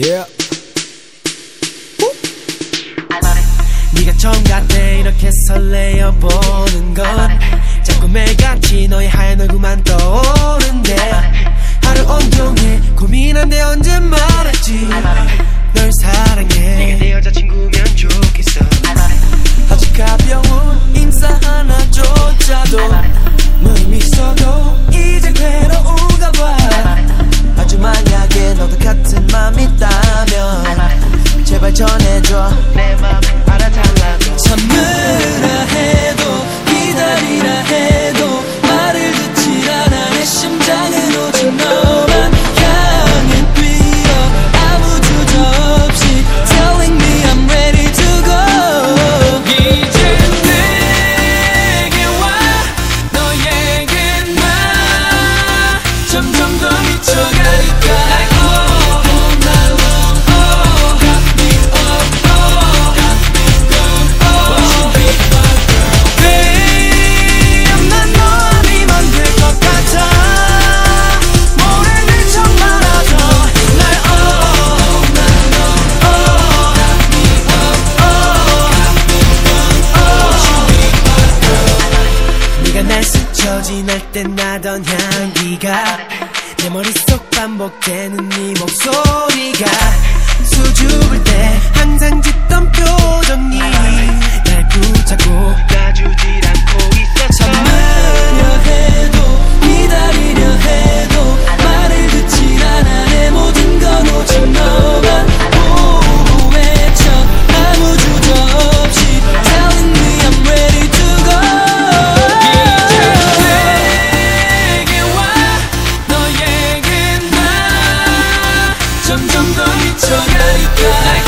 Yeah. 네가 처음 같네. 이렇게 설레어 보는 건 자꾸 매같이 너의 하얀 얼굴만 떠오른데 하루 온종일 고민한데 언제 말했지. 널 사랑해. 네가 내 여자친구면 좋겠어. 아주 가벼운 전해줘 내 맘. 지날 때 나던 향기가 내 머릿속 반복되는 네 목소리가 body good